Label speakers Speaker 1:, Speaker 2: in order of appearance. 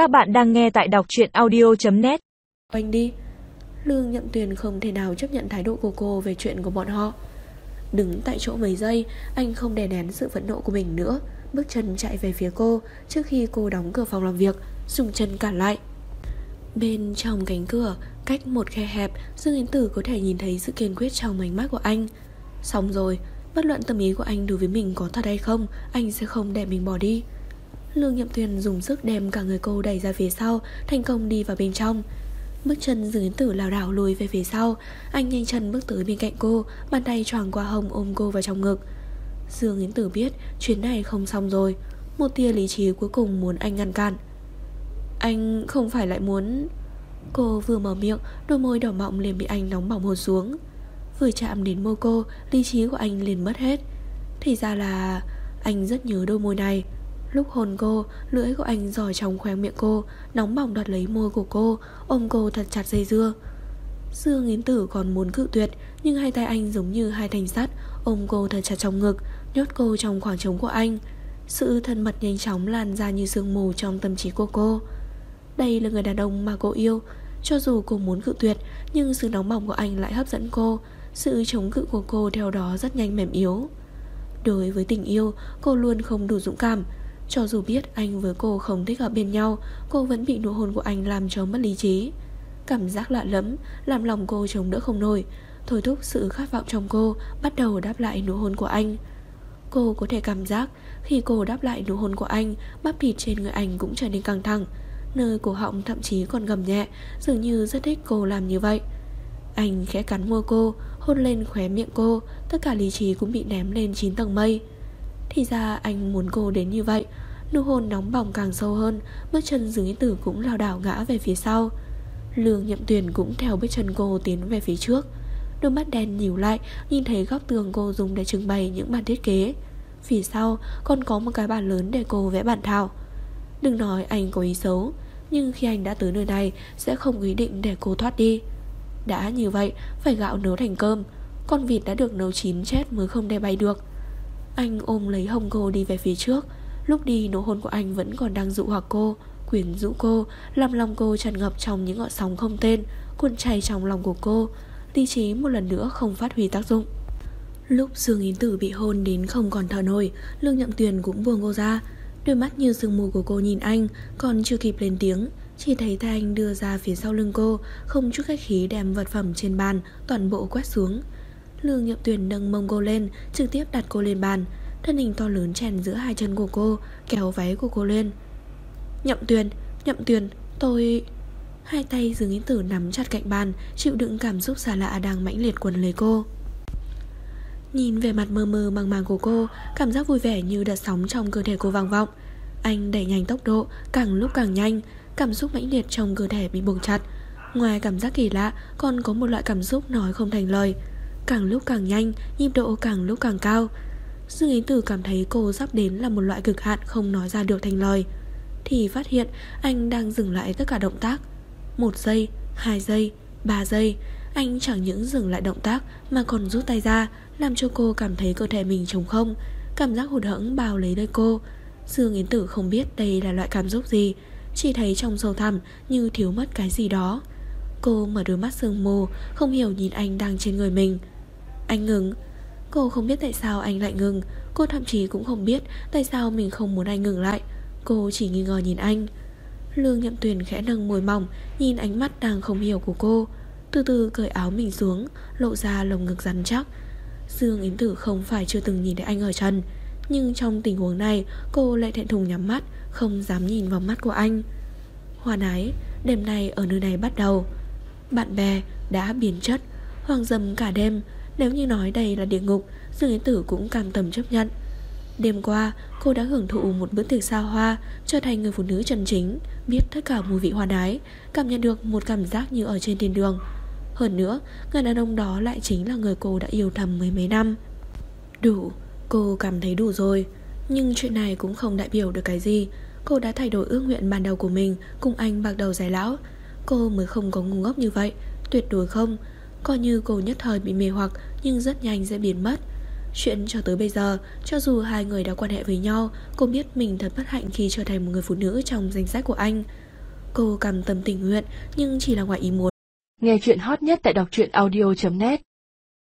Speaker 1: Các bạn đang nghe tại đọc truyện audio.net
Speaker 2: Anh đi. Lương Nhậm Tuyền không thể nào chấp nhận thái độ của cô về chuyện của bọn họ. Đứng tại chỗ mấy giây, Anh không đè nén sự phẫn nộ của mình nữa. Bước chân chạy về phía cô Trước khi cô đóng cửa phòng làm việc, Dùng chân cản lại. Bên trong cánh cửa, Cách một khe hẹp, Dương Yến Tử có thể nhìn thấy sự kiên quyết trong ánh mắt của anh. Xong rồi, Bất luận tâm ý của anh đối với mình có thật hay không, Anh sẽ không để mình bỏ đi. Lương Nhậm Tuyền dùng sức đem cả người cô đẩy ra phía sau, Thành công đi vào bên trong. Bước chân Dương Tử lảo đảo lùi về phía sau, Anh nhanh chân bước tới bên cạnh cô, Bàn tay choàng qua hông ôm cô vào trong ngực. Dương Yến Tử biết Chuyến này không xong rồi, Một tia lý trí cuối cùng muốn anh ngăn cản. Anh không phải lại muốn Cô vừa mở miệng, Đôi môi đỏ mọng liền bị anh nóng bỏng hôn xuống. Vừa chạm đến môi cô, Lý trí của anh liền mất hết. Thì ra là Anh rất nhớ đôi môi này. Lúc hồn cô, lưỡi của anh giỏi trong khoang miệng cô, nóng bỏng đoạt lấy môi của cô, ôm cô thật chặt dây dưa. Dương Yến Tử còn muốn cự tuyệt, nhưng hai tay anh giống như hai thanh sắt, ôm cô thật chặt trong ngực, nhốt cô trong khoảng trống của anh. Sự thân mật nhanh chóng lan ra như sương mù trong tâm trí của cô. Đây là người đàn ông mà cô yêu, cho dù cô muốn cự tuyệt, nhưng sự nóng bỏng của anh lại hấp dẫn cô, sự chống cự của cô theo đó rất nhanh mềm yếu. Đối với tình yêu, cô luôn không đủ dũng cảm, cho dù biết anh với cô không thích hợp bên nhau, Cô vẫn bị nụ hôn của anh làm cho mất lý trí. Cảm giác lạ lẫm Làm lòng cô chống đỡ không nổi. Thôi thúc sự khát vọng trong cô Bắt đầu đáp lại nụ hôn của anh. Cô có thể cảm giác Khi cô đáp lại nụ hôn của anh, Bắp thịt trên người anh cũng trở nên căng thẳng. Nơi cổ họng thậm chí còn gầm nhẹ, Dường như rất thích cô làm như vậy. Anh khẽ cắn môi cô, Hôn lên khóe miệng cô, Tất cả lý trí cũng bị ném lên 9 tầng mây thì ra anh muốn cô đến như vậy. Nụ hôn nóng bỏng càng sâu hơn, Bước chân dưới Tử cũng lao đảo ngã về phía sau. Lương Nhậm Tuyền cũng theo bước chân cô tiến về phía trước. Đôi mắt đen nhíu lại, Nhìn thấy góc tường cô dùng để trưng bày những bản thiết kế. Phía sau còn có một cái bàn lớn để cô vẽ bản thảo. Đừng nói anh có ý xấu, Nhưng khi anh đã tới nơi này, Sẽ không ý định để cô thoát đi. Đã như vậy, Phải gạo nấu thành cơm. Con vịt đã được nấu chín chết mới không để bay được anh ôm lấy hông cô đi về phía trước. Lúc đi, nụ hôn của anh vẫn còn đang dụ hoặc cô, Quyến rũ cô, Làm lòng cô tràn ngập trong những ngọn sóng không tên, Cuộn chảy trong lòng của cô. Lý trí một lần nữa không phát huy tác dụng. Lúc Dương Yến Tử bị hôn đến không còn thở nổi, Lương Nhậm Tuyền cũng buông cô ra. Đôi mắt như sương mù của cô nhìn anh, Còn chưa kịp lên tiếng. Chỉ thấy tay anh đưa ra phía sau lưng cô, Không chút khách khí đem vật phẩm trên bàn Toàn bộ quét xuống. Lương Nhậm Tuyền nâng mông cô lên Trực tiếp đặt cô lên bàn. Thân hình to lớn chèn giữa hai chân của cô Kéo váy của cô lên. Nhậm Tuyền, Nhậm Tuyền, tôi... Hai tay Dương Yến Tử nắm chặt cạnh bàn Chịu đựng cảm xúc xa lạ đang mãnh liệt quần lấy cô. Nhìn về mặt mơ mơ màng màng của cô Cảm giác vui vẻ như đợt sóng trong cơ thể cô vang vọng. Anh đẩy nhanh tốc độ Càng lúc càng nhanh Cảm xúc mãnh liệt trong cơ thể bị buộc chặt. Ngoài cảm giác kỳ lạ Còn có một loại cảm xúc nói không thành lời. Càng lúc càng nhanh Nhịp độ càng lúc càng cao. Dương Yến Tử cảm thấy cô sắp đến là một loại cực hạn Không nói ra được thành lời. Thì phát hiện anh đang dừng lại tất cả động tác. Một giây, hai giây, ba giây Anh chẳng những dừng lại động tác Mà còn rút tay ra Làm cho cô cảm thấy cơ thể mình trống không Cảm giác hụt hẫng bao lấy nơi cô. Dương Yến Tử không biết đây là loại cảm xúc gì Chỉ thấy trong sâu thẳm Như thiếu mất cái gì đó. Cô mở đôi mắt sương mù, Không hiểu nhìn anh đang trên người mình. Anh ngừng. Cô không biết tại sao anh lại ngừng. Cô thậm chí cũng không biết Tại sao mình không muốn anh ngừng lại. Cô chỉ nghi ngờ nhìn anh. Lương nhậm tuyền khẽ nâng môi mỏng, Nhìn ánh mắt đang không hiểu của cô. Từ từ cởi áo mình xuống, Lộ ra lồng ngực rắn chắc. Dương Yến Tử không phải chưa từng nhìn thấy anh ở trần Nhưng trong tình huống này, Cô lại thẹn thùng nhắm mắt, Không dám nhìn vào mắt của anh. Hoàn ái Đêm nay ở nơi này bắt đầu. Bạn bè đã biến chất Hoàng dầm cả đêm. Nếu như nói đây là địa ngục, Dương Yến Tử cũng cam tâm chấp nhận. Đêm qua, cô đã hưởng thụ một bữa tiệc xa hoa, Trở thành người phụ nữ chân chính, Biết tất cả mùi vị hoa đái, Cảm nhận được một cảm giác như ở trên thiên đường. Hơn nữa, Người đàn ông đó lại chính là người cô đã yêu thầm mấy mấy năm. Đủ, Cô cảm thấy đủ rồi. Nhưng chuyện này cũng không đại biểu được cái gì. Cô đã thay đổi ước nguyện ban đầu của mình, Cùng anh bạc đầu giải lão. Cô mới không có ngu ngốc như vậy, Tuyệt đối không. Coi như cô nhất thời bị mê hoặc, Nhưng rất nhanh sẽ biến mất. Chuyện cho tới bây giờ, Cho dù hai người đã quan hệ với nhau, Cô biết mình thật bất hạnh khi trở thành một người phụ nữ Trong danh sách của anh. Cô cảm tâm tình nguyện, Nhưng chỉ là ngoài ý muốn.
Speaker 1: Nghe chuyện hot nhất tại đọc truyện audio.net